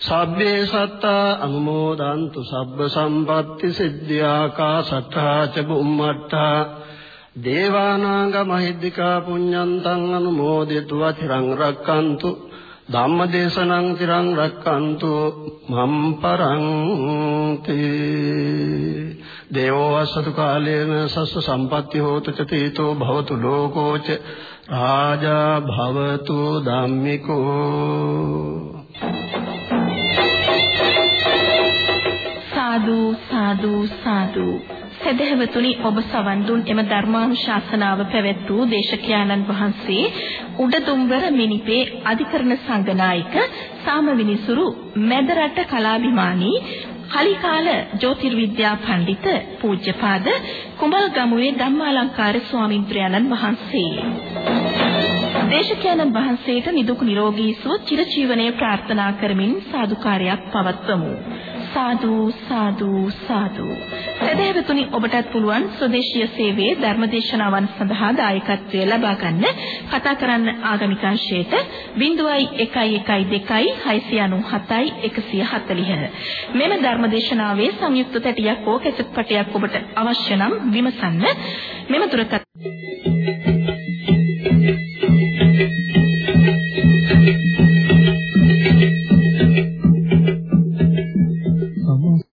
සබ්බේ සත්තා අනුමෝදන්තු සබ්බ සම්පatti සිද්ධා කාසත්තා ච බුම්මත්තා දේවානාග මහිද්దికා පුඤ්ඤන්තං අනුමෝදිතව චිරං රක්칸තු ධම්මදේශනං චිරං රක්칸තු මම් පරන්ති. දේවෝ අසතු කාලේන සස්ස සම්පත්ති හෝතු ච තීතෝ භවතු ලෝකෝ ච රාජා භවතු ධම්මිකෝ. සාදු සාදු සාදු. සදහවතුනි ඔබ සවන් දුන්. එම ධර්මානුශාසනාව පැවැත් වූ දේශකයාණන් වහන්සේ උඩදුම්බර මිනිපේ අධිකරණ සංඝනායක සාමවිනිසුරු මැදරට කලාභිමානී කලිකාල ජ්‍යොතිර්විද්‍යා පඬිත පූජ්‍යපාද කුඹල්ගමුවේ ධම්මාලංකාර ස්වාමින්ද්‍රයන්න් වහන්සේ. දේශකයන්න් වහන්සේට නිදුක් නිරෝගී සුව චිරජීවනයේ ප්‍රාර්ථනා කරමින් සාදුකාරයක් පවත්වමු. සාදු සාදු සාදු. සදහැවතුනි ඔබටත් පුළුවන් ස්වදේශීය සේවයේ ධර්මදේශනාවන් සඳහා දායකත්වය ලබා ගන්න. කතා කරන්න ආගමික අංශයට 0112 697 140 මෙම ධර්මදේශනාවේ සංයුක්ත තැටියක් හෝ කැසට් පටයක් ඔබට අවශ්‍ය නම් විමසන්න මෙම දුරකථන